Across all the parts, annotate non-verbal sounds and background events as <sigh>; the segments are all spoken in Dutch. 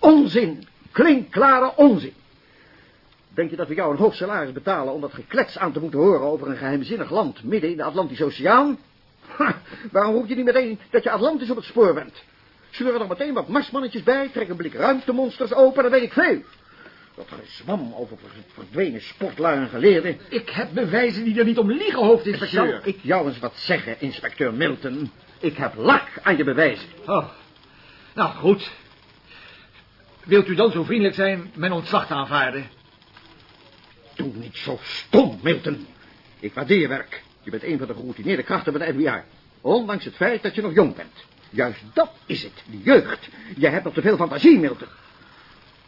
Onzin. Klinkklare onzin. Denk je dat we jou een hoog salaris betalen om dat geklets aan te moeten horen over een geheimzinnig land midden in de Atlantische Oceaan? Ha, waarom roep je niet meteen dat je Atlantis op het spoor bent? Zullen er meteen wat marsmannetjes bij, trek een blik ruimtemonsters open, dan weet ik veel. Dat gezwam over verdwenen sportlui en geleerden. Ik heb bewijzen die er niet om liegen, hoofdinspecteur. Zal ik jou eens wat zeggen, inspecteur Milton? Ik heb lak aan je bewijzen. Oh, nou goed. Wilt u dan zo vriendelijk zijn mijn ontslag te aanvaarden? Doe niet zo stom, Milton. Ik waardeer je werk. Je bent een van de geroutineerde krachten bij de FBI. Ondanks het feit dat je nog jong bent. Juist dat is het, de jeugd. Je hebt nog te veel fantasie, Milton.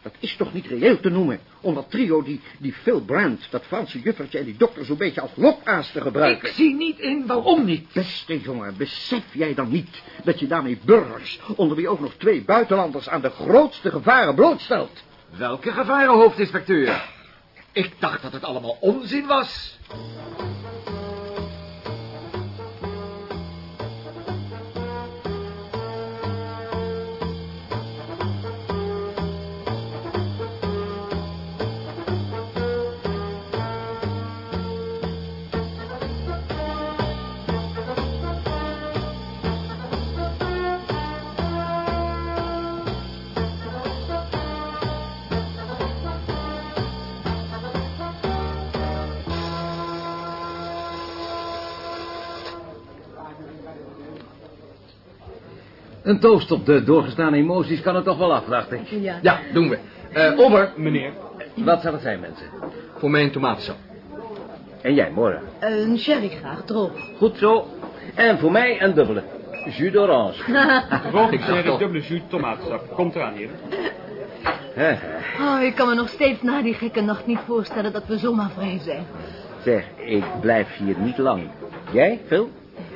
Dat is toch niet reëel te noemen, om dat trio, die, die Phil Brandt, dat Franse juffertje en die dokter zo'n beetje als lokaas te gebruiken. Ik zie niet in waarom niet. Beste jongen, besef jij dan niet dat je daarmee burgers, onder wie ook nog twee buitenlanders, aan de grootste gevaren blootstelt? Welke gevaren, hoofdinspecteur? Ik dacht dat het allemaal onzin was. Een toast op de doorgestane emoties kan het toch wel af, dacht ik. Ja. Ja, doen we. Eh Obber, Meneer, Wat zal het zijn, mensen? voor mij een tomatensap. En jij, Morgen. Een sherry graag, droog. Goed zo. En voor mij een dubbele. Jus d'orange. <laughs> Droog Ik de toch. dubbele jus tomatensap. Komt eraan, heren. Hè, hè. Oh, ik kan me nog steeds na die gekke nacht niet voorstellen dat we zomaar vrij zijn. Zeg, ik blijf hier niet lang. Jij, Phil?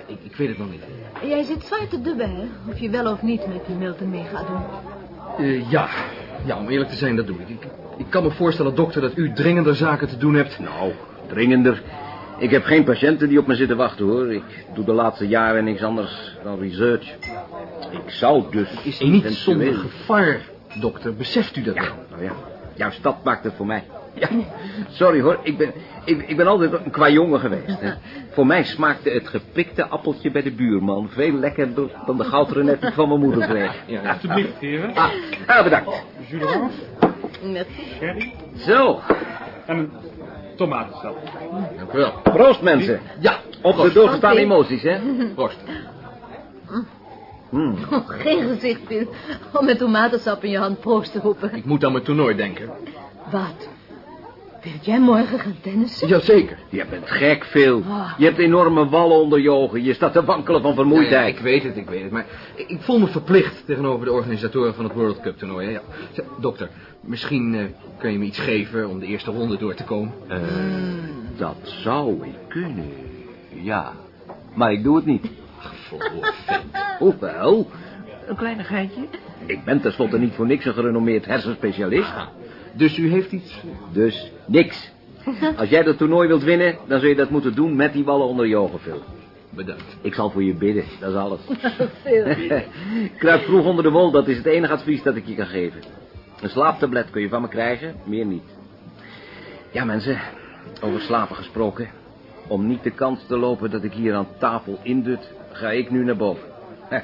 Ik, ik weet het nog niet. Jij zit zwaar te dubben, hè? Of je wel of niet met die Milton mee gaat doen. Eh, ja. ja, om eerlijk te zijn, dat doe ik. ik. Ik kan me voorstellen, dokter, dat u dringender zaken te doen hebt. Nou, dringender. Ik heb geen patiënten die op me zitten wachten, hoor. Ik doe de laatste jaren niks anders dan research. Ik zou dus... Het is niet zonder gevaar, dokter. Beseft u dat Ja, wel? nou ja. Juist dat maakt het voor mij. <laughs> Ja, sorry hoor, ik ben, ik, ik ben altijd een kwajongen geweest. Hè. <laughs> Voor mij smaakte het gepikte appeltje bij de buurman veel lekkerder dan de goudrenet die ik van mijn moeder kreeg. <laughs> Ja, alsjeblieft, heren. Ah, ah, bedankt. D'orange, Net. sherry Zo, en een tomatensap. dank u wel. Proost mensen. Ja, Op de proost. Oké. emoties, hè. Proost. Hmm. Oh, geen gezicht, Phil. Om met tomatensap in je hand proost te roepen. Ik moet aan mijn toernooi denken. Wat? Wilt jij morgen gaan tennissen? Jazeker. Je bent gek, veel. Ah. Je hebt enorme wallen onder je ogen. Je staat te wankelen van vermoeidheid. ik weet het, ik weet het. Maar ik, ik voel me verplicht tegenover de organisatoren van het World Cup toernooi. hè. Ja. Dokter, misschien eh, kun je me iets geven om de eerste ronde door te komen. Eh, dat zou ik kunnen. Ja, maar ik doe het niet. Verhoor, vent. Hoewel, een kleinigheidje. Ik ben tenslotte niet voor niks een gerenommeerd hersenspecialist. Dus u heeft iets... Dus niks. <laughs> Als jij dat toernooi wilt winnen, dan zul je dat moeten doen met die ballen onder je ogen, Phil. Bedankt. Ik zal voor je bidden, dat is alles. <laughs> Kruip vroeg onder de wol, dat is het enige advies dat ik je kan geven. Een slaaptablet kun je van me krijgen, meer niet. Ja, mensen, over slapen gesproken. Om niet de kans te lopen dat ik hier aan tafel indut, ga ik nu naar boven. <laughs>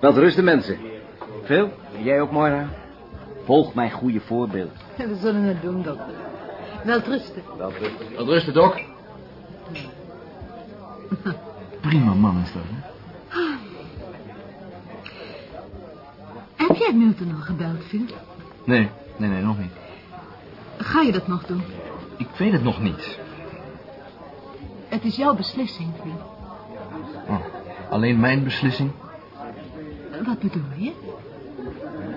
Wel rusten, mensen. Phil, jij ook, Moira? Volg mijn goede voorbeeld. We zullen het doen, dokter. Wel rusten. Wel rusten. Wat rusten, Dok. Prima man is dat, hè? Heb jij Milton al gebeld, Phil? Nee, nee, nee, nog niet. Ga je dat nog doen? Ik weet het nog niet. Het is jouw beslissing, Phil. Oh, alleen mijn beslissing? Wat bedoel je?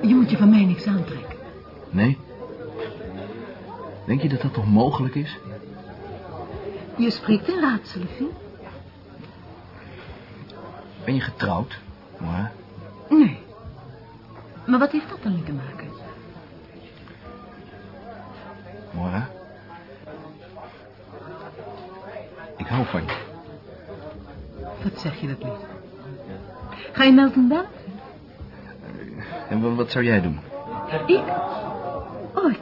Je moet je van mij niks aantrekken. Nee. Denk je dat dat toch mogelijk is? Je spreekt in raadselen, Phil. Ben je getrouwd? Maar Nee. Maar wat heeft dat dan mee te maken? Mora? Ik hou van je. Wat zeg je dat lief? Ga je Melton bellen? En wa- wat zou jij doen? Ik? Oh,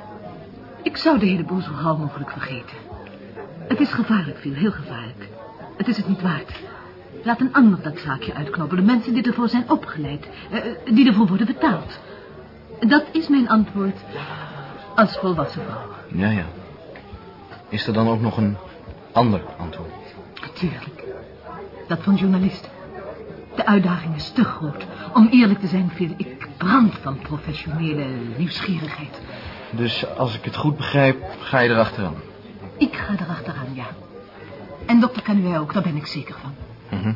ik, zou de hele boel zo gauw mogelijk vergeten. Het is gevaarlijk, veel, heel gevaarlijk. Het is het niet waard. Laat een ander dat zaakje. De mensen die ervoor zijn opgeleid. eh, die ervoor worden betaald. Dat is mijn antwoord als volwassen vrouw. Ja, ja. Is er dan ook nog een ander antwoord? Natuurlijk. Dat van journalisten. De uitdaging is te groot. Om eerlijk te zijn, Phil, ik brand van professionele nieuwsgierigheid. Dus als ik het goed begrijp, ga je erachteraan. Ik ga erachteraan, ja. En dokter Canuet ook, daar ben ik zeker van. Mhm.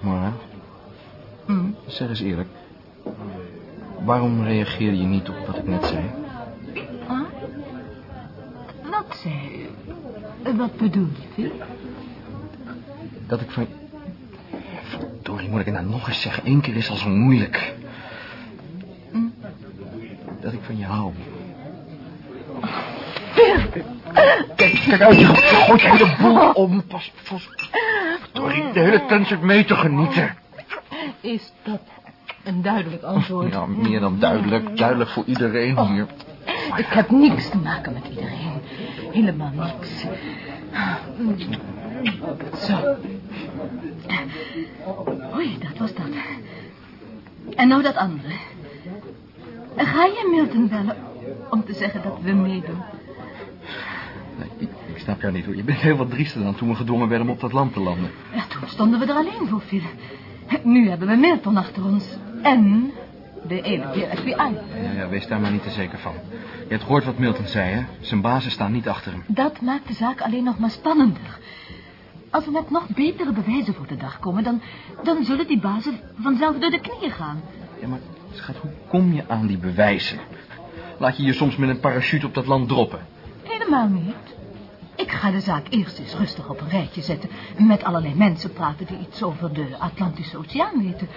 Maar, Hm. zeg eens eerlijk. Waarom reageerde je niet op wat ik net zei? Huh? Wat zei u? Wat bedoel je, Phil? Dat ik van... Moet ik het nou nog eens zeggen? Eén keer is al zo moeilijk. Dat ik van je hou. Kijk, kijk uit, je gooit de hele boel om. Pas, pas. Verdorie, de hele tent zit mee te genieten. Is dat een duidelijk antwoord? Ja, meer dan duidelijk. Duidelijk voor iedereen hier. Ik heb niks te maken met iedereen. Helemaal niks. Zo. Oei, dat was dat. En nou dat andere. Ga je Milton bellen om te zeggen dat we meedoen? Nee, ik, ik snap jou niet hoor. Je bent heel wat driester dan toen we gedwongen werden om op dat land te landen. Ja, toen stonden we er alleen voor, Phil. Nu hebben we Milton achter ons. En de ene FBI. Ja, ja, wees daar maar niet te zeker van. Je hebt gehoord wat Milton zei, hè? Zijn bazen staan niet achter hem. Dat maakt de zaak alleen nog maar spannender. Als we met nog betere bewijzen voor de dag komen... dan, dan zullen die bazen vanzelf door de knieën gaan. Ja, maar schat, hoe kom je aan die bewijzen? Laat je je soms met een parachute op dat land droppen? Helemaal niet. Ik ga de zaak eerst eens rustig op een rijtje zetten... met allerlei mensen praten die iets over de Atlantische Oceaan weten.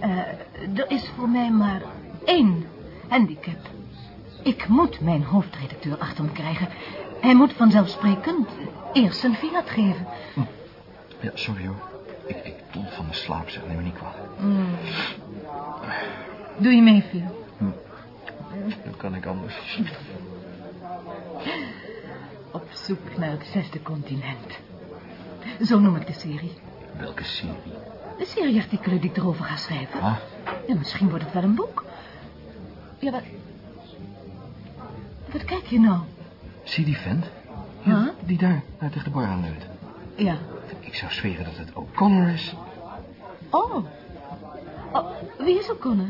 Eh, er is voor mij maar één handicap. Ik moet mijn hoofdredacteur achter me krijgen. Hij moet vanzelfsprekend eerst zijn vinger geven. Ja, sorry hoor. Ik, ik dol van de slaap, zeg. Neem me niet kwalijk. Doe je mee, Phil? Dat kan ik anders. Op zoek naar het zesde continent. Zo noem ik de serie. Welke serie? De serieartikelen die ik erover ga schrijven. Ah, Ja, misschien wordt het wel een boek. Ja, wat... Wat kijk je nou? Zie die vent? Huh? Die daar, daar tegen de bar aan leunt. Ja. Ik zou zweren dat het O'Connor is. Oh. oh. Wie is O'Connor?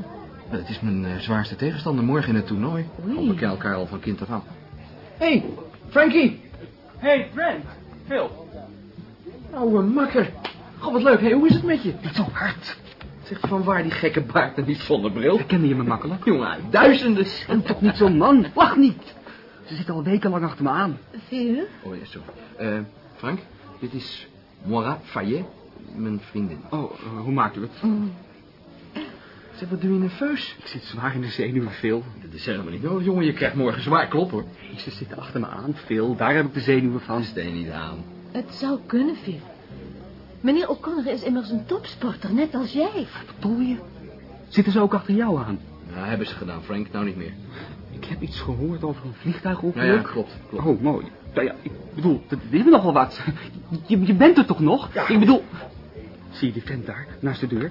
Het is mijn eh, zwaarste tegenstander morgen in het toernooi. Oei. Bekend elkaar al van kind af aan. hey, Frankie. Hey, Brent. Phil. Oude makker. God, wat leuk. Hey, hoe is het met je? Niet zo hard. Zeg, van waar die gekke baard en die zonnebril? Herkende je me makkelijk? Jongen, duizenden. En toch niet zo'n man. Lach niet. Ze zit al wekenlang achter me aan. Phil? Oh, ja, zo. Eh, Frank, dit is Moira Fayet, mijn vriendin. Oh, eh, hoe maakt u het? Zeg, wat doe je nerveus? Ik zit zwaar in de zenuwen, Phil. Dat is helemaal niet nodig, jongen. Je krijgt morgen zwaar klop, hoor. Ze zitten achter me aan, Phil. Daar heb ik de zenuwen van. Steen niet aan. Het zou kunnen, Phil. Meneer O'Connor is immers een topsporter, net als jij. Wat bedoel je? Zitten ze ook achter jou aan? Ja, hebben ze gedaan, Frank. Nou niet meer. Ik heb iets gehoord over een Ja, vliegtuigongeluk. ja, klopt, klopt. Oh, mooi. Nou ja, ik bedoel, dat is nogal wat. Je, je bent er toch nog? Ik bedoel... Zie je die vent daar, naast de deur?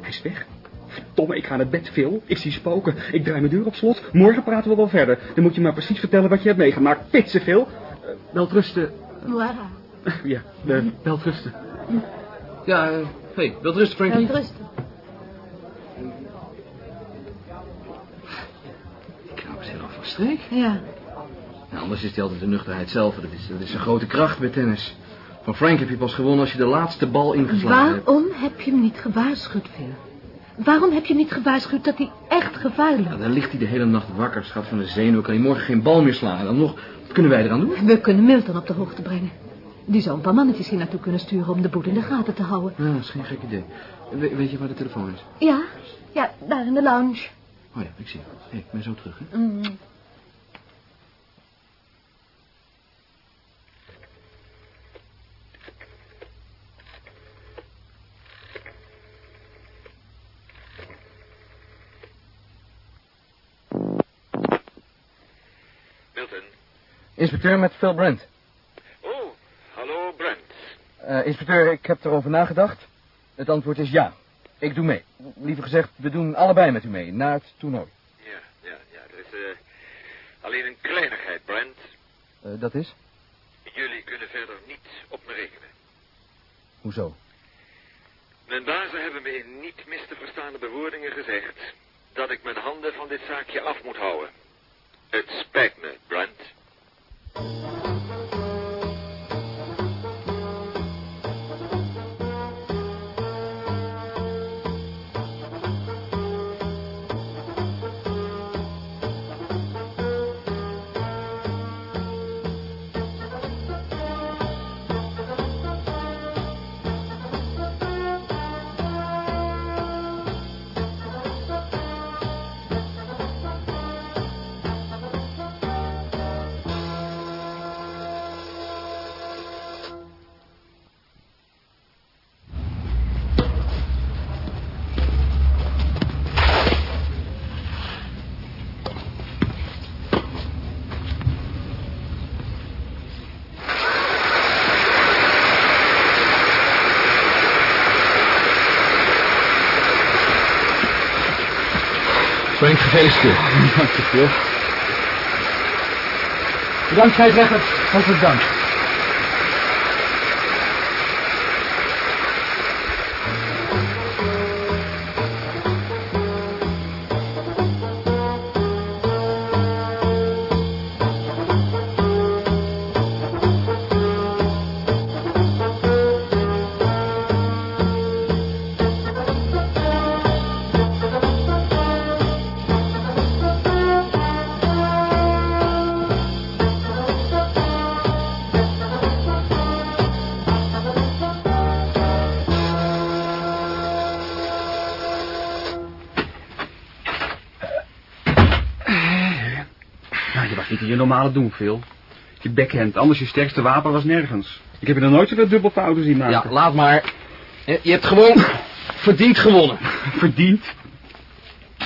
Hij is weg. Verdomme, ik ga naar bed, Phil. Ik zie spoken. Ik draai mijn deur op slot. Morgen praten we wel verder. Dan moet je maar precies vertellen wat je hebt meegemaakt. Pitsen, Phil. Uh, welterusten. Voilà. Ja, uh, welterusten. ja, eh, hey, wilt rusten, Frankie? Wel rustig. Die knap is helemaal van streek. Ja. Nou, anders is hij altijd de nuchterheid zelf. Dat is, dat is een grote kracht bij tennis. Van Frank heb je pas gewonnen als je de laatste bal ingeslagen hebt. Waarom heb je hem niet gewaarschuwd, Phil? Waarom heb je niet gewaarschuwd dat hij echt gevaarlijk Ja, dan ligt hij de hele nacht wakker, schat van de zenuwen. Kan hij morgen geen bal meer slaan. En dan nog, wat kunnen wij eraan doen? We kunnen Milton op de hoogte brengen. Die zou een paar mannetjes hier naartoe kunnen sturen om de boel in de gaten te houden. Ja, dat is geen gek idee. We- weet je waar de telefoon is? Ja, ja, daar in de lounge. Oh ja, ik zie. Hé, hey, ik ben zo terug, hè? Mm. Inspecteur met Phil Brent. Oh, hallo Brent. Eh, inspecteur, ik heb erover nagedacht. Het antwoord is ja. Ik doe mee. Liever gezegd, we doen allebei met u mee, naar het toernooi. Ja, ja, ja. Er is eh, alleen een kleinigheid, Brent. Eh, dat is? Jullie kunnen verder niet op me rekenen. Hoezo? Mijn bazen hebben me in niet mis te verstaande bewoordingen gezegd... dat ik mijn handen van dit zaakje af moet houden. Het spijt me, Brent. MUZIEK Frank, gefeliciteerd. Dankjewel. Bedankt, scheidsrechter. Hartelijk dank. Normale doen, Phil. Je backhand, anders je sterkste wapen was nergens. Ik heb je nog nooit zoveel dubbelfouten zien maken. Ja, laat maar. Je je hebt gewoon verdiend gewonnen. <laughs> Verdiend.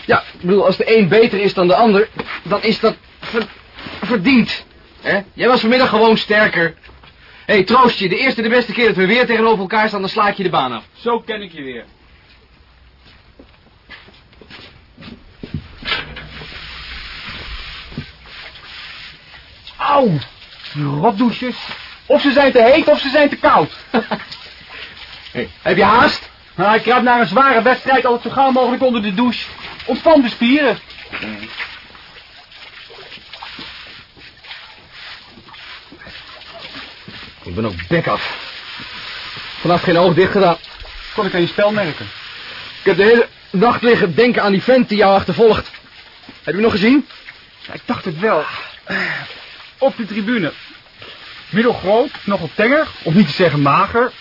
Ja, ik bedoel, als de een beter is dan de ander, dan is dat ver- verdiend. Hè? Jij was vanmiddag gewoon sterker. Hé, hey, troost je, de eerste de beste keer dat we weer tegenover elkaar staan, dan sla ik je de baan af. Zo ken ik je weer. Auw, die rotdouches. Of ze zijn te heet of ze zijn te koud. <laughs> Hey, heb je haast? Nou, ik kruip naar een zware wedstrijd altijd zo gauw mogelijk onder de douche. Ontspan de spieren. Ik ben ook bek af. Vannacht geen oog dicht gedaan. Kon ik aan je spel merken. Ik heb de hele nacht liggen denken aan die vent die jou achtervolgt. Heb je nog gezien? Ja, ik dacht het wel. Op de tribune. Middelgroot, nogal tenger, of niet te zeggen mager.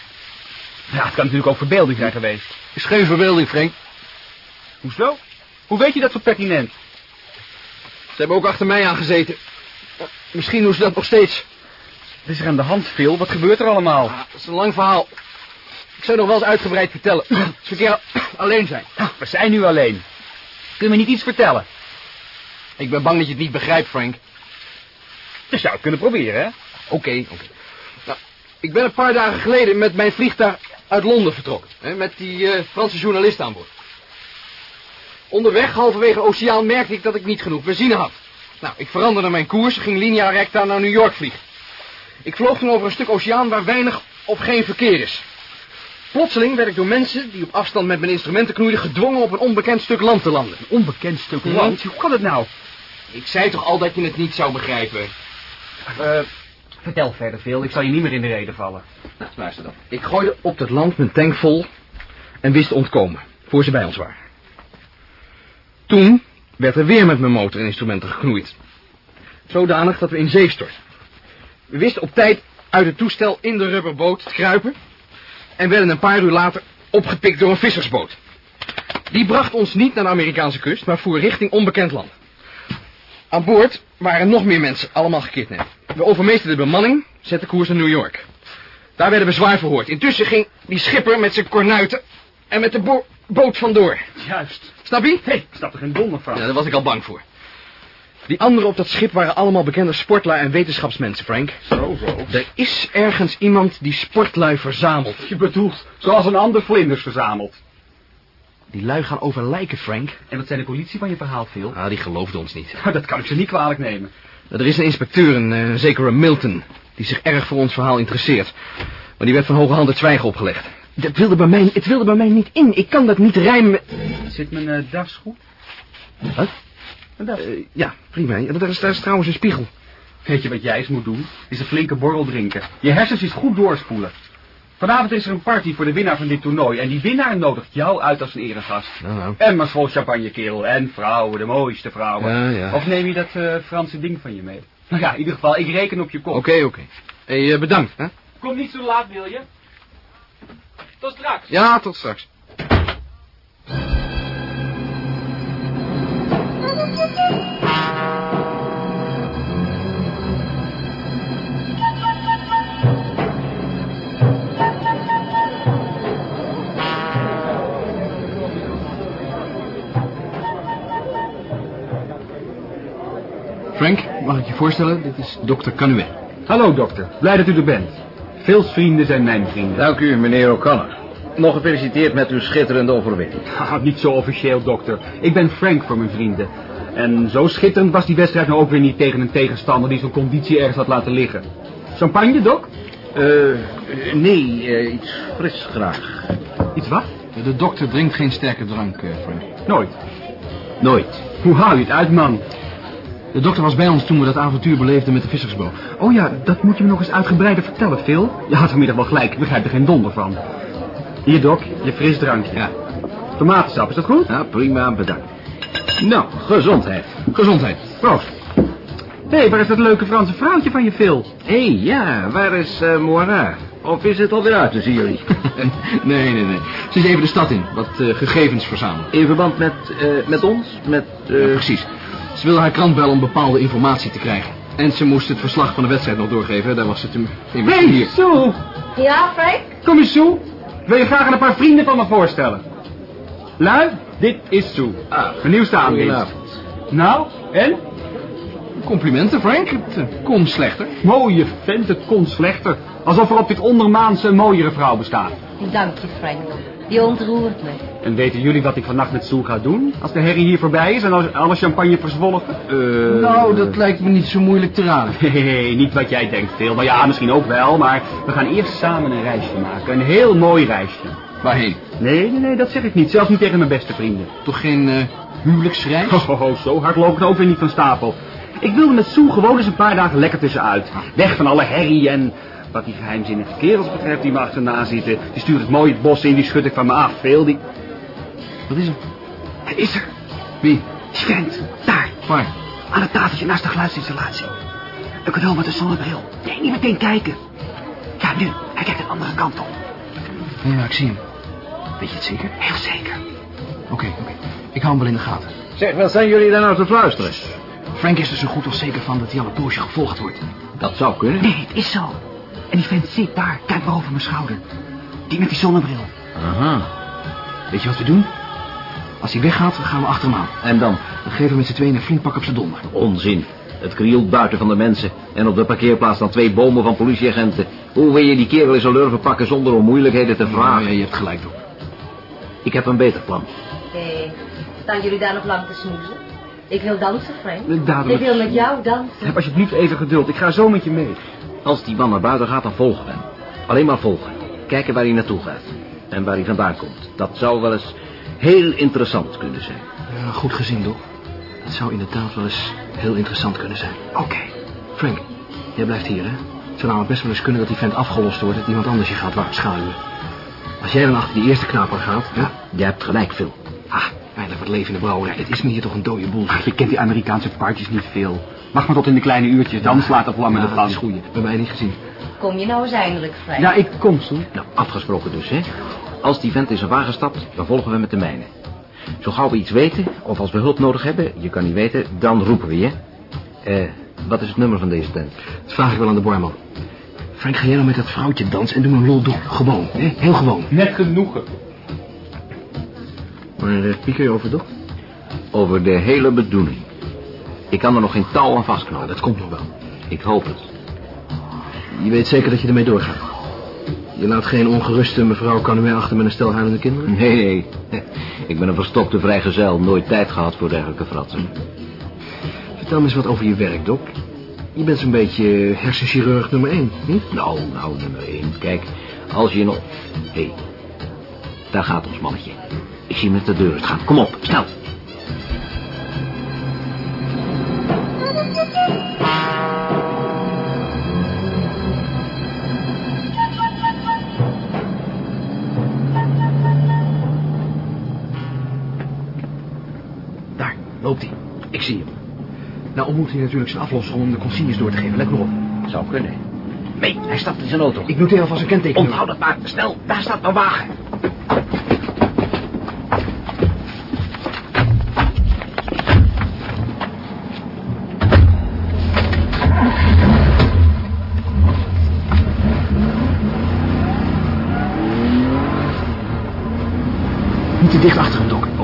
Ja, het kan natuurlijk ook verbeelding zijn geweest. Is geen verbeelding, Frank. Hoezo? Hoe weet je dat zo pertinent? Ze hebben ook achter mij aangezeten. Misschien doen ze dat nog steeds. Wat is er aan de hand, Phil? Wat gebeurt er allemaal? Ah, dat is een lang verhaal. Ik zou nog wel eens uitgebreid vertellen. Als we keer alleen zijn. We zijn nu alleen. Kun je me niet iets vertellen? Ik ben bang dat je het niet begrijpt, Frank. Je zou het kunnen proberen, hè? Oké, oké. Nou, ik ben een paar dagen geleden met mijn vliegtuig uit Londen vertrokken. Hè, met die eh, Franse journalist aan boord. Onderweg, halverwege de oceaan, merkte ik dat ik niet genoeg benzine had. Nou, ik veranderde mijn koers, ging linea recta naar New York vliegen. Ik vloog toen over een stuk oceaan waar weinig of geen verkeer is. Plotseling werd ik door mensen die op afstand met mijn instrumenten knoeiden gedwongen op een onbekend stuk land te landen. Een onbekend stuk land. Hoe kan het nou? Ik zei toch al dat je het niet zou begrijpen. Eh, vertel verder, Phil. Ik zal je niet meer in de reden vallen. Nou, luister dan. Ik gooide op dat land mijn tank vol en wist te ontkomen, voor ze bij ons waren. Toen werd er weer met mijn motor en instrumenten geknoeid. Zodanig dat we in zee stortten. We wisten op tijd uit het toestel in de rubberboot te kruipen en werden een paar uur later opgepikt door een vissersboot. Die bracht ons niet naar de Amerikaanse kust, maar voer richting onbekend land. Aan boord waren nog meer mensen, allemaal gekidnapt. We overmeesterden de bemanning, zetten koers naar New York. Daar werden we zwaar verhoord. Intussen ging die schipper met zijn kornuiten en met de bo- boot vandoor. Juist. Snap je? Hé, hey, snap er geen donder van. Ja, daar was ik al bang voor. Die anderen op dat schip waren allemaal bekende sportlui en wetenschapsmensen, Frank. Zo, zo. Er is ergens iemand die sportlui verzamelt. Je bedoelt, zoals een ander vlinders verzamelt. Die lui gaan over lijken, Frank. En wat zei de politie van je verhaal, Phil? Ah, die geloofde ons niet. <laughs> Dat kan ik ze niet kwalijk nemen. Er is een inspecteur, een eh, zekere Milton, die zich erg voor ons verhaal interesseert. Maar die werd van hoge hand het zwijgen opgelegd. Dat wilde bij mij, het wilde bij mij niet in. Ik kan dat niet rijmen met... Zit mijn uh, das goed? Wat? Een das. Eh, ja, prima. Ja, daar, is, daar is trouwens een spiegel. Weet je wat jij eens moet doen? Is een flinke borrel drinken. Je hersens is goed doorspoelen. Vanavond is er een party voor de winnaar van dit toernooi. En die winnaar nodigt jou uit als een eregast. Nou, nou. En maar vol champagne, kerel. En vrouwen, de mooiste vrouwen. Ja, ja. Of neem je dat eh, Franse ding van je mee? Nou ja, in ieder geval, ik reken op je kop. Oké, oké. Hey, eh, bedankt, hè? Kom niet zo laat, wil je? Tot straks. Ja, tot straks. <laughs> ik je voorstellen? Dit is dokter Canuet. Hallo, dokter. Blij dat u er bent. Veels vrienden zijn mijn vrienden. Dank u, meneer O'Connor. Nog gefeliciteerd met uw schitterende overwinning. Haha, <laughs> niet zo officieel, dokter. Ik ben Frank voor mijn vrienden. En zo schitterend was die wedstrijd nou ook weer niet tegen een tegenstander die zijn conditie ergens had laten liggen. Champagne, dok? Eh, nee, eh, iets fris graag. Iets wat? De dokter drinkt geen sterke drank, eh, Frank. Nooit. Nooit. Hoe haal je het uit, man? De dokter was bij ons toen we dat avontuur beleefden met de vissersboot. Oh ja, dat moet je me nog eens uitgebreider vertellen, Phil. Je had vanmiddag wel gelijk, ik begrijp er geen donder van. Hier, dok, je frisdrankje. Ja. Tomatensap, is dat goed? Ja, prima, bedankt. Nou, gezondheid. Gezondheid. Proost. Hé, hey, waar is dat leuke Franse vrouwtje van je, Phil? Hé, hey, ja, waar is uh, Moira? Of is het alweer uit tussen jullie? <laughs> nee, nee, nee. Ze is even de stad in, wat eh, gegevens verzamelen. In verband met, eh, met ons? Met, Ja, precies. Ze wilde haar krant bellen om bepaalde informatie te krijgen. En ze moest het verslag van de wedstrijd nog doorgeven. Daar was ze toen Hé, hier. Sue! Ja, Frank? Kom eens, Sue. Ik wil je graag aan een paar vrienden van me voorstellen. Lui, dit is Sue. Ah, Mijn nieuwste goedenavond. Nou, en? Complimenten, Frank. Het eh, kon slechter. Mooie vent, het kon slechter. Alsof er op dit ondermaanse een mooiere vrouw bestaat. Dank je, Frank. Je ontroert me. En weten jullie wat ik vannacht met Sue ga doen? Als de herrie hier voorbij is en als alle champagne verzwolgen? Eh, nou, dat lijkt me niet zo moeilijk te raden. <laughs> Nee, niet wat jij denkt, Phil. Maar ja, misschien ook wel. Maar we gaan eerst samen een reisje maken. Een heel mooi reisje. Waarheen? Nee, nee, nee, dat zeg ik niet. Zelfs niet tegen mijn beste vrienden. Toch geen eh, huwelijksreis? Ho, ho, ho, zo hard loop ik ook weer niet van stapel. Ik wilde met Sue gewoon eens een paar dagen lekker tussenuit. Weg van alle herrie en... Wat die geheimzinnige kerels betreft die me achterna zitten. Die stuurt het mooi het bos in, die schud ik van me af. Veel die... Wat is er? Hij is er. Wie? Vent. Daar. Waar? Aan het tafeltje naast de geluidsinstallatie. Een cadeau met een zonnebril. Nee, niet meteen kijken. Ja, nu. Hij kijkt de andere kant op. Ja, ik zie hem. Weet je het zeker? Heel zeker. Oké, oké. Ik hou hem wel in de gaten. Zeg, wat zijn jullie daar nou te fluisteren? Frank is er zo goed als zeker van dat hij al een poosje gevolgd wordt. Dat zou kunnen. Nee, het is zo. En die vent zit daar. Kijk maar over mijn schouder. Die met die zonnebril. Aha. Weet je wat we doen? Als hij weggaat, gaan we achter hem aan. En dan? Dan geven we met z'n tweeën een flink pak op zijn donder. Onzin. Het krielt buiten van de mensen. En op de parkeerplaats dan twee bomen van politieagenten. Hoe wil je die kerel in zijn lurven pakken zonder om moeilijkheden te vragen? ja, je hebt gelijk, Doc. Ik heb een beter plan. Hé, staan jullie daar nog lang te snoezen? Ik wil dansen, Frank. Dadelijk. Ik wil met jou dansen. Heb alsjeblieft even geduld. Ik ga zo met je mee. Als die man naar buiten gaat, dan volgen we hem. Alleen maar volgen. Kijken waar hij naartoe gaat. En waar hij vandaan komt. Dat zou wel eens heel interessant kunnen zijn. Ja, goed gezien, Doc. Het zou inderdaad wel eens heel interessant kunnen zijn. Oké. Frank, jij blijft hier, hè? Het zou namelijk best wel eens kunnen dat die vent afgelost wordt... dat iemand anders je gaat waarschuwen. Als jij dan achter die eerste knaper gaat... Ja, Je hebt gelijk, Phil. ah, eindelijk wat leven in de brouwerij. Het is me hier toch een dode boel. Ach, je kent die Amerikaanse parties niet veel. Wacht maar tot in de kleine uurtjes. Dan slaat het vlam in ja, de dat is gang. goeie. Bij mij niet gezien. Kom je nou eens eindelijk, Frank? Ja, ik kom, Sue. Nou, afgesproken dus, hè. Als die vent in zijn wagen stapt, dan volgen we met de mijne. Zo gauw we iets weten, of als we hulp nodig hebben, je kan niet weten, dan roepen we je. Eh, wat is het nummer van deze tent? Dat vraag ik wel aan de barman. Frank, ga jij nou met dat vrouwtje dansen en doe een lol doen. Gewoon, hè? Heel gewoon. Net genoegen. Maar uh, pieker je over, toch? Over de hele bedoeling. Ik kan er nog geen touw aan Nou, vastknopen. dat komt nog wel. Ik hoop het. Je weet zeker dat je ermee doorgaat. Je laat geen ongeruste mevrouw Canuet achter met een stel huilende kinderen? Nee, nee. <laughs> Ik ben een verstokte vrijgezel. Nooit tijd gehad voor dergelijke fratsen. Vertel me eens wat over je werk, Doc. Je bent zo'n beetje hersenchirurg nummer één, niet? Nou, nou, nummer één. Kijk, als je nog... Hé, hey, daar gaat ons mannetje. Ik zie hem met de deur uitgaan. Kom op, snel. Daar, loopt hij. Ik zie hem. Nou ontmoet hij natuurlijk zijn aflosser om de consignes door te geven. Let maar op. Zou kunnen. Nee, hij stapt in zijn auto. Ik noteer alvast een kenteken. Onthoud het maar. Snel, daar staat mijn wagen.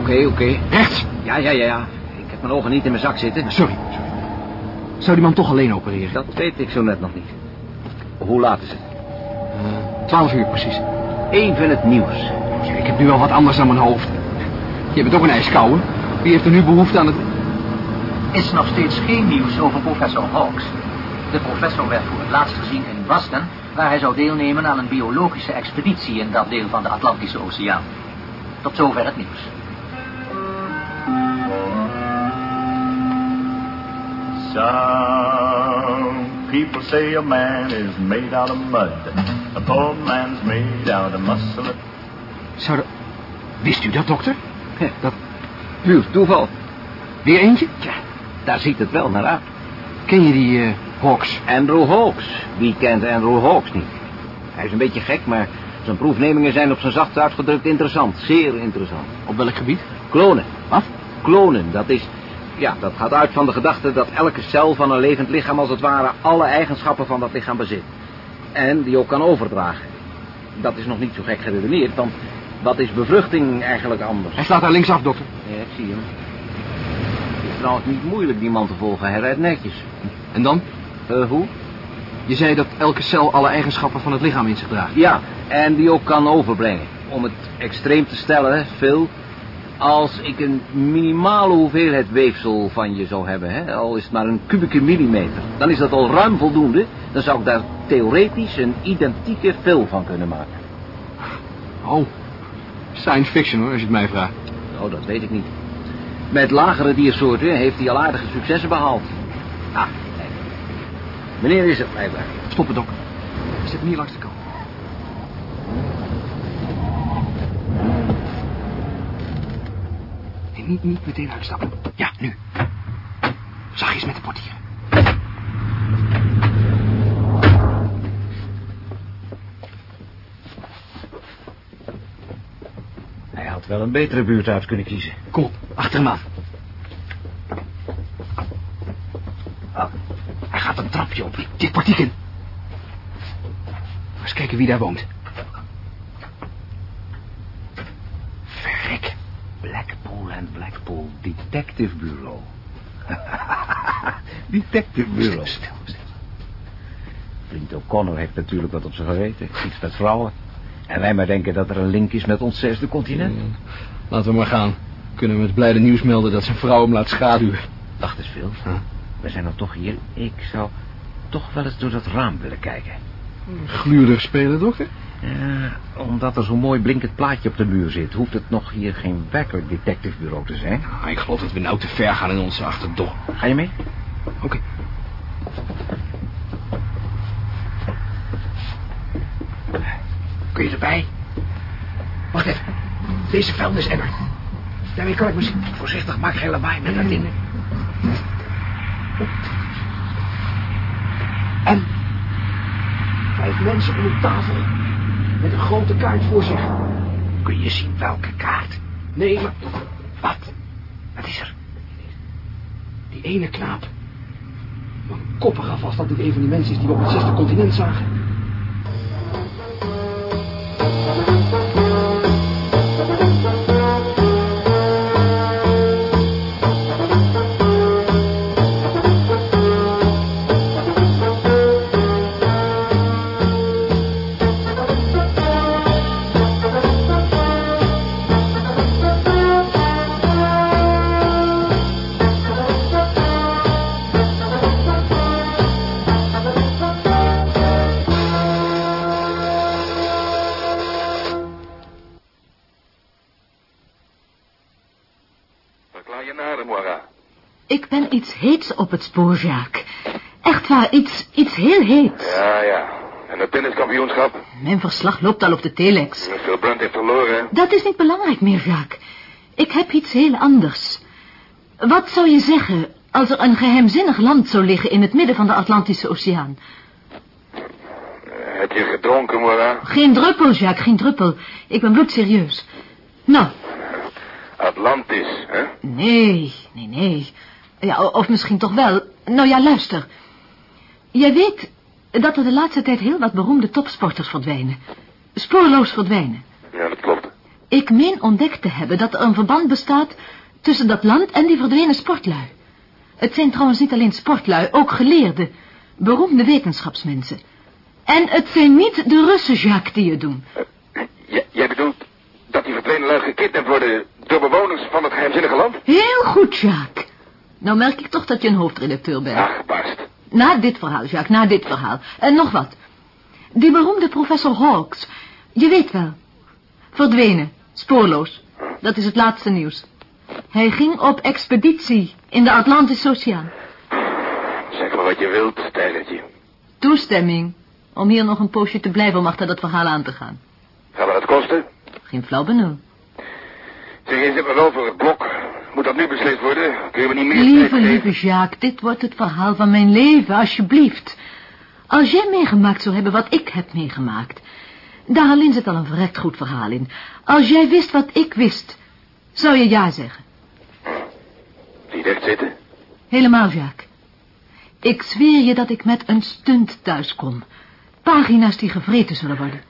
Oké, oké. Rechts. Ja, ja, ja, ja. Ik heb mijn ogen niet in mijn zak zitten. Sorry, sorry. Zou die man toch alleen opereren? Dat weet ik zo net nog niet. Hoe laat is het? Twaalf uur precies. Even het nieuws. Ja, ik heb nu al wat anders aan mijn hoofd. Je bent ook een ijskouwe. Wie heeft er nu behoefte aan het... is nog steeds geen nieuws over professor Hawks. De professor werd voor het laatst gezien in Boston, waar hij zou deelnemen aan een biologische expeditie in dat deel van de Atlantische Oceaan. Tot zover het nieuws. Some people say a man is made out of mud. A poor man's made out of muscle. Zou dat... Wist u dat, dokter? Dat... Puur toeval. Weer eentje? Tja, daar ziet het wel naar uit. Ken je die eh, Hawks? Andrew Hawks. Wie kent Andrew Hawks niet? Hij is een beetje gek, maar zijn proefnemingen zijn op zijn zacht uitgedrukt interessant. Zeer interessant. Op welk gebied? Klonen. Wat? Klonen, dat is... Ja, dat gaat uit van de gedachte dat elke cel van een levend lichaam als het ware alle eigenschappen van dat lichaam bezit. En die ook kan overdragen. Dat is nog niet zo gek geredeneerd, want wat is bevruchting eigenlijk anders? Hij slaat daar linksaf, dokter. Ja, ik zie hem. Het is trouwens niet moeilijk die man te volgen, hij rijdt netjes. En dan? Eh, hoe? Je zei dat elke cel alle eigenschappen van het lichaam in zich draagt. Ja, en die ook kan overbrengen. Om het extreem te stellen, Phil... Als ik een minimale hoeveelheid weefsel van je zou hebben, hè, al is het maar een kubieke millimeter, dan is dat al ruim voldoende. Dan zou ik daar theoretisch een identieke Phil van kunnen maken. Oh, science fiction hoor, als je het mij vraagt. Oh, dat weet ik niet. Met lagere diersoorten heeft hij al aardige successen behaald. Ah, kijk. Meneer is het blijkbaar. Stop het, dok. Zet hem hier langs de kant. Niet, niet meteen uitstappen. Ja, nu. Zachtjes met de portier. Hij had wel een betere buurt uit kunnen kiezen. Kom op, achter hem aan. Ah, hij gaat een trapje op. Dit portiek in. Eens kijken wie daar woont. Detective Bureau. <laughs> Detective Bureau. Stil, stil. Vriend O'Connor heeft natuurlijk wat op zijn geweten. Iets met vrouwen. En wij maar denken dat er een link is met ons zesde continent. Laten we maar gaan. Kunnen we met blijde nieuws melden dat zijn vrouw hem laat schaduwen. Wacht eens. Huh? We zijn nog toch hier. Ik zou toch wel eens door dat raam willen kijken. Gluurder spelen, dokter? Ja, omdat er zo'n mooi blinkend plaatje op de muur zit... hoeft het nog hier geen werkelijk detectivebureau te zijn. Ik geloof dat we nou te ver gaan in onze achterdocht. Ga je mee? Oké. Kun je erbij? Wacht even. Deze vuilnisemmer. Daarmee kan ik misschien... Voorzichtig, maak geen lawaai met dat ding. En... Vijf mensen om een tafel. Met een grote kaart voor zich. Kun je zien welke kaart? Nee, maar... Wat? Wat is er? Die ene knaap. Mijn koppen gaf vast dat dit een van die mensen is die we op het zesde continent zagen. Iets heets op het spoor, Jacques. Echt waar, iets, iets heel heets. Ja, ja. En het tenniskampioenschap? Mijn verslag loopt al op de telex. Phil Brunt heeft verloren? Dat is niet belangrijk meer, Jacques. Ik heb iets heel anders. Wat zou je zeggen als er een geheimzinnig land zou liggen in het midden van de Atlantische Oceaan? Heb je gedronken, Moira? Geen druppel, Jacques, geen druppel. Ik ben bloedserieus. Nou, Atlantis, hè? nee, nee, nee. Ja, of misschien toch wel. Nou ja, luister. Jij weet dat er de laatste tijd heel wat beroemde topsporters verdwijnen. Spoorloos verdwijnen. Ja, dat klopt. Ik meen ontdekt te hebben dat er een verband bestaat tussen dat land en die verdwenen sportlui. Het zijn trouwens niet alleen sportlui, ook geleerden, beroemde wetenschapsmensen. En het zijn niet de Russen, Jacques, die het doen. J- jij bedoelt dat die verdwenen lui gekidnapt worden door bewoners van het geheimzinnige land? Heel goed, Jacques. Nou merk ik toch dat je een hoofdredacteur bent. Ach, barst. Na dit verhaal, Jacques, na dit verhaal. En nog wat. Die beroemde professor Hawks, je weet wel. Verdwenen, spoorloos. Dat is het laatste nieuws. Hij ging op expeditie in de Atlantische Oceaan. Zeg maar wat je wilt, Tijgertje. Toestemming om hier nog een poosje te blijven om achter dat verhaal aan te gaan. Gaat me dat kosten? Geen flauw benul. Zeg, je zit me wel voor het blok. Moet dat nu beslist worden? Kun je me niet meer Lieve, lieve Jacques, dit wordt het verhaal van mijn leven, alsjeblieft. Als jij meegemaakt zou hebben wat ik heb meegemaakt... daar alleen zit al een verrekt goed verhaal in. Als jij wist wat ik wist, zou je ja zeggen. Je echt zitten? Helemaal, Jacques. Ik zweer je dat ik met een stunt thuis kom. Pagina's die gevreten zullen worden.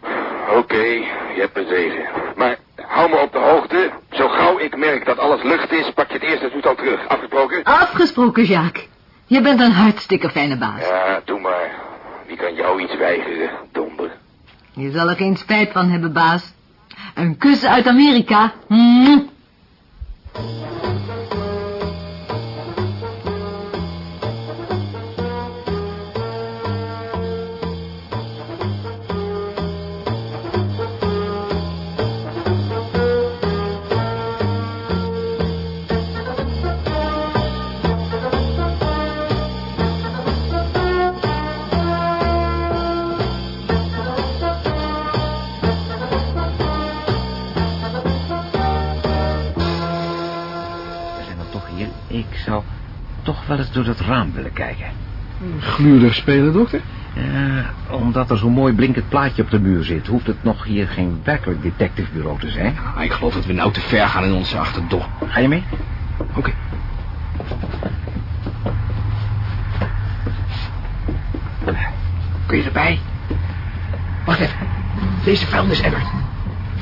Oké, je hebt een zegen. Maar hou me op de hoogte. Zo gauw ik merk dat alles lucht is, pak je het eerste toestel terug. Afgesproken? Afgesproken, Jacques. Je bent een hartstikke fijne baas. Ja, doe maar. Wie kan jou iets weigeren, donder? Je zal er geen spijt van hebben, baas. Een kus uit Amerika. Wel eens door dat raam willen kijken. Gluurder spelen, dokter? Ja, omdat er zo'n mooi blinkend plaatje op de muur zit... hoeft het nog hier geen werkelijk detectivebureau te zijn. Ik geloof dat we nou te ver gaan in onze achterdocht. Ga je mee? Oké. Kun je erbij? Wacht even. Deze vuilnisemmer.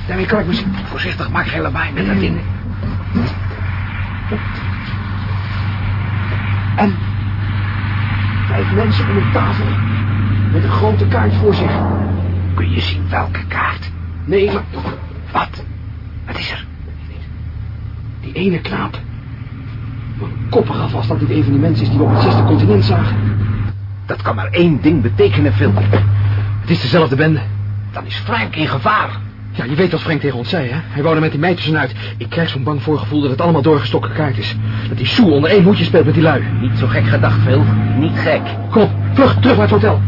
Daarmee kan ik misschien... Voorzichtig, maak geen lawaai met dat ding. En... Vijf mensen om een tafel. Met een grote kaart voor zich. Kun je zien welke kaart? Nee, maar... Wat? Wat is er? Die ene knaap. Mijn kop gaf vast dat dit een van die mensen is die we op het zesde continent zagen. Dat kan maar één ding betekenen, Phil. Het is dezelfde bende. Dan is Frank in gevaar. Ja, je weet wat Frank tegen ons zei, hè? Hij wou er met die meid tussenuit. Ik krijg zo'n bang voorgevoel dat het allemaal doorgestoken kaart is. Dat die Sue onder één hoedje speelt met die lui. Niet zo gek gedacht, Phil. Niet gek. Kom op, vlug, terug naar het hotel.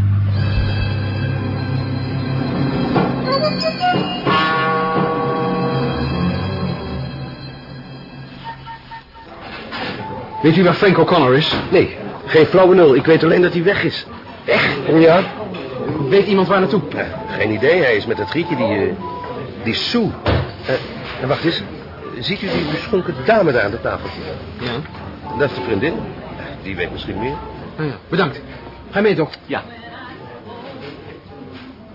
Weet u waar Frank O'Connor is? Nee, geen flauwe nul. Ik weet alleen dat hij weg is. Weg? Ja? Weet iemand waar naartoe? Geen idee. Hij is met dat grietje die... eh, die Sue. Eh, en wacht eens. Ziet u die beschonken dame daar aan de tafel? Ja. Dat is de vriendin. Die weet misschien meer. Ah, ja. Bedankt. Ga mee, toch? Ja.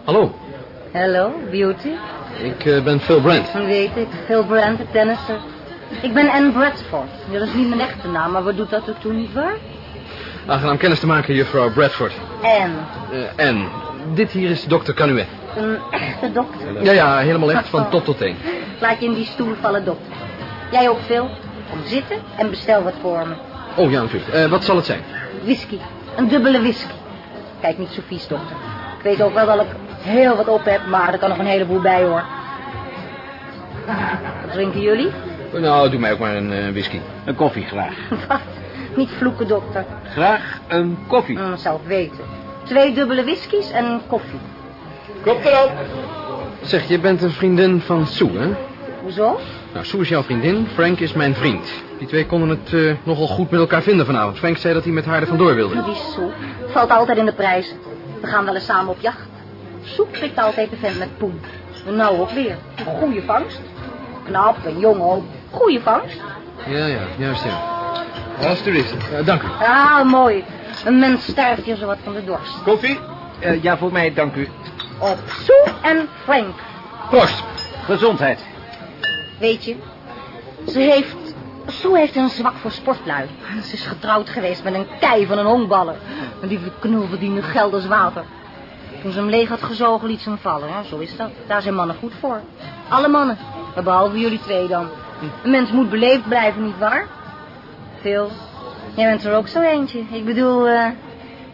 Hallo, Hallo, Beauty. ik eh, ben Phil Brandt. Weet ik, Phil Brandt, de tennisser. Ik ben Anne Bradford. Ja, dat is niet mijn echte naam, maar wat doet dat er toen niet waar? Aangenaam kennis te maken, juffrouw Bradford. Anne, Eh en dit hier is dokter Canuet. Een echte dokter. Ja, ja, helemaal echt van top tot teen. Laat je in die stoel vallen, dokter. Jij ook, Phil. Kom zitten en bestel wat voor me. Oh ja, natuurlijk. Eh, wat zal het zijn? Whisky. Een dubbele whisky. Kijk niet zo vies, dokter. Ik weet ook wel dat ik heel wat op heb, maar er kan nog een heleboel bij, hoor. Wat drinken jullie? Nou, doe mij ook maar een eh, whisky. Een koffie graag. Wat? Niet vloeken, dokter. Graag een koffie. Mm, zelf weten. Twee dubbele whiskies en koffie. Kop erop. Zeg, je bent een vriendin van Sue, hè? Hoezo? Nou, Sue is jouw vriendin, Frank is mijn vriend. Die twee konden het eh, nogal goed met elkaar vinden vanavond. Frank zei dat hij met haar er vandoor wilde. Die Soep valt altijd in de prijs. We gaan wel eens samen op jacht. Soep pikt altijd de vent met poen. En nou ook weer. Een goede vangst. Knap en jong ook. Goede vangst. Ja, ja, juist ja. Alsjeblieft. Uh, dank u. Ah, mooi. Een mens sterft hier zowat van de dorst. Koffie? Eh, ja, voor mij, dank u. Op Sue en Frank. Proost. Gezondheid. Weet je, ze heeft... Sue heeft een zwak voor sportlui. Ze is getrouwd geweest met een kei van een honkballer. En die knul verdiende geld als water. Toen ze hem leeg had gezogen, liet ze hem vallen. Ja, zo is dat. Daar zijn mannen goed voor. Alle mannen. Behalve jullie twee dan. Een mens moet beleefd blijven, nietwaar? Phil, jij bent er ook zo eentje. Ik bedoel, eh,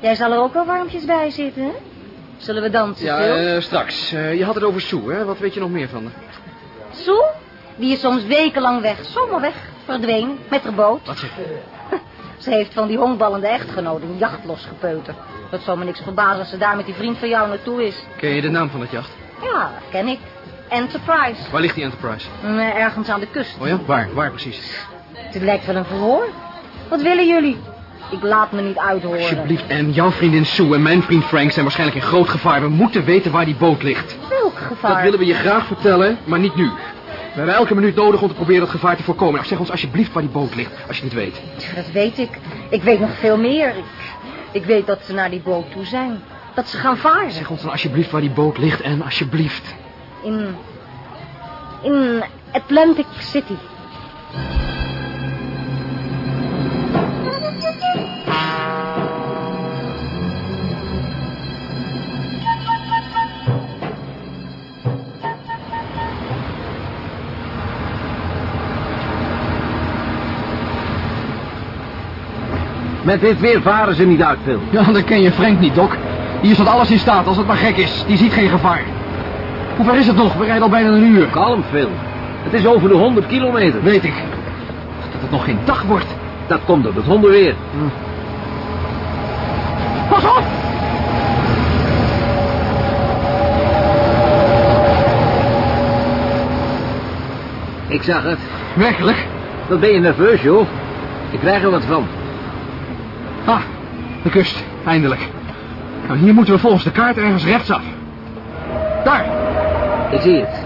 jij zal er ook wel warmpjes bij zitten, hè? Zullen we dansen, Ja, eh, straks. Eh, je had het over Sue, hè? Wat weet je nog meer van haar? Sue, die is soms wekenlang weg. Zomaar weg, verdwenen, met haar boot. Wat zeg je? <laughs> Ze heeft van die honkballende echtgenoot een jacht losgepeuterd. Dat zou me niks verbazen als ze daar met die vriend van jou naartoe is. Ken je de naam van dat jacht? Ja, dat ken ik. Enterprise. Waar ligt die Enterprise? Mm, Ergens aan de kust. Oh ja? Waar? Waar precies? Het lijkt wel een verhoor. Wat willen jullie? Ik laat me niet uithoren. Alsjeblieft, en jouw vriendin Sue en mijn vriend Frank zijn waarschijnlijk in groot gevaar. We moeten weten waar die boot ligt. Welk gevaar? Dat willen we je graag vertellen, maar niet nu. We hebben elke minuut nodig om te proberen dat gevaar te voorkomen. Nou, zeg ons alsjeblieft waar die boot ligt, als je het weet. Dat weet ik. Ik weet nog veel meer. Ik, ik weet dat ze naar die boot toe zijn. Dat ze gaan varen. Zeg ons dan alsjeblieft waar die boot ligt en alsjeblieft. In... In Atlantic City. Met dit weer varen ze niet uit, Phil. Ja, dan ken je Frank niet, Doc. Hier staat alles in staat, als het maar gek is. Die ziet geen gevaar. Hoe ver is het nog? We rijden al bijna een uur. Kalm, Phil. Het is over de 100 kilometer. Weet ik. Dat het nog geen dag wordt. Dat komt door het hondenweer. Pas op! Ik zag het. Werkelijk? Wat ben je nerveus, joh? Ik krijg er wat van. Ah, de kust. Eindelijk. Nou, hier moeten we volgens de kaart ergens rechtsaf. Daar. Ik zie het.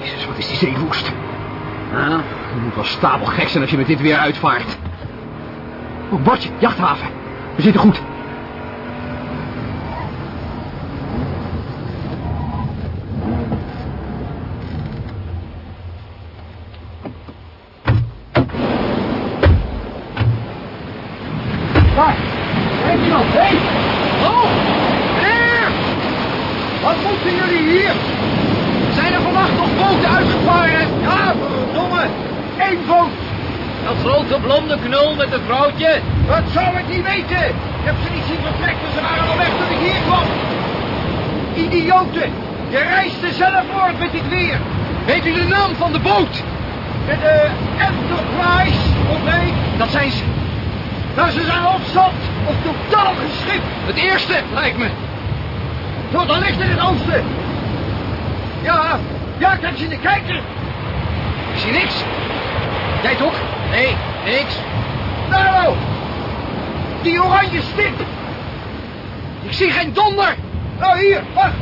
Jezus, wat is die zee woest. Ah, Je moet wel stapelgek zijn als je met dit weer uitvaart. Oh, bordje, jachthaven. We zitten goed. Daar! Kijk iemand! Hé! Hey. Oh! Meneer! Wat moeten jullie hier? Zijn er vannacht nog boten uitgevaren? Ja, verdomme! Eén boot! dat grote blonde knul met een vrouwtje. Wat zou ik niet weten? Ik heb ze niet zien vertrekken, ze waren al weg toen ik hier kwam. Idioten! Je reist er zelf voort met dit weer. Weet u de naam van de boot? De, de Enterprise, of nee? Dat zijn ze. Nou, ze zijn ontsnapt of totaal geschikt. Het eerste, lijkt me. Tot dan ligt in het oosten. Ja, de kijker. Ik zie niks. Jij toch? Nee, niks. Nou, die oranje stip. Ik zie geen donder. Nou, hier, wacht.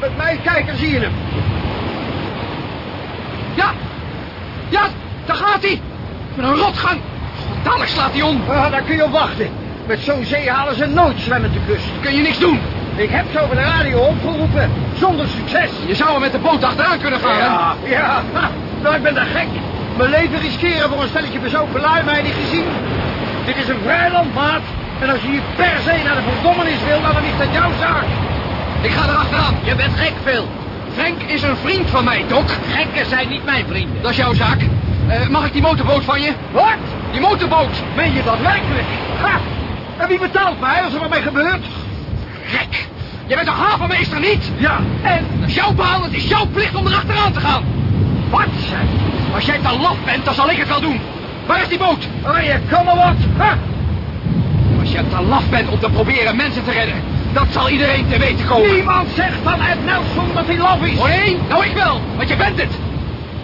Met mijn kijker zie je hem. Ja. Ja, daar gaat hij. Met een rotgang. Dadelijk slaat hij om. Ah, daar kun je op wachten. Met zo'n zee halen ze nooit zwemmend de kust. Kun je niks doen. Ik heb ze over de radio opgeroepen, zonder succes. Je zou er met de boot achteraan kunnen varen. Ja, ja. Ha, <laughs> nou, ik ben daar gek. Mijn leven riskeren voor een stelletje bezopen lui, mij niet gezien. Dit is een vrijland, maat. En als je hier per se naar de verdommenis wil, dan is dat jouw zaak. Ik ga er achteraan. Je bent gek, Phil. Frank is een vriend van mij, Doc. Gekken zijn niet mijn vrienden. Dat is jouw zaak. Eh, mag ik die motorboot van je? Wat? Die motorboot. Meen je dat werkelijk? Ha! En wie betaalt mij als er wat mee gebeurt? Gek. Jij bent een havenmeester niet. Ja, en? Jouw baan. Het is jouw plicht om erachteraan te gaan. Wat? Als jij te laf bent, dan zal ik het wel doen. Waar is die boot? Oh, je kan er wat. Ha! Als je te laf bent om te proberen mensen te redden, dat zal iedereen te weten komen. Niemand zegt van Ed Nelson dat hij laf is. Oh nee? Nou ik wel, want je bent het.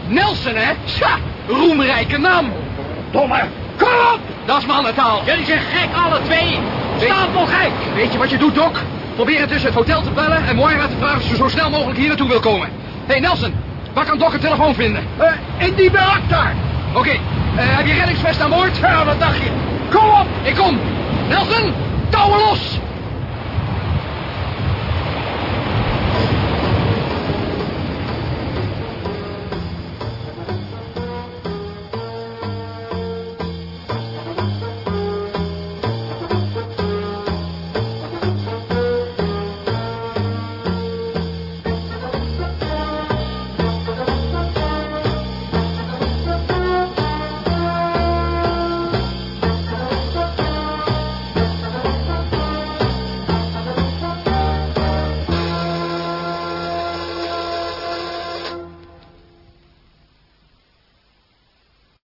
Nelson, hè? Tja, roemrijke naam. Domme. Kom op! Dat is mannentaal. Jullie zijn gek, alle twee. Stapel gek. Weet je wat je doet, Doc? Probeer intussen het hotel te bellen en Moira te vragen of ze zo snel mogelijk hier naartoe wil komen. Hé, hey, Nelson, waar kan Doc een telefoon vinden? Uh, in die barak daar. Oké, okay. uh, heb je reddingsvest aan boord? Ja, wat dacht je? Kom op! Ik kom. Nelson, touwen los!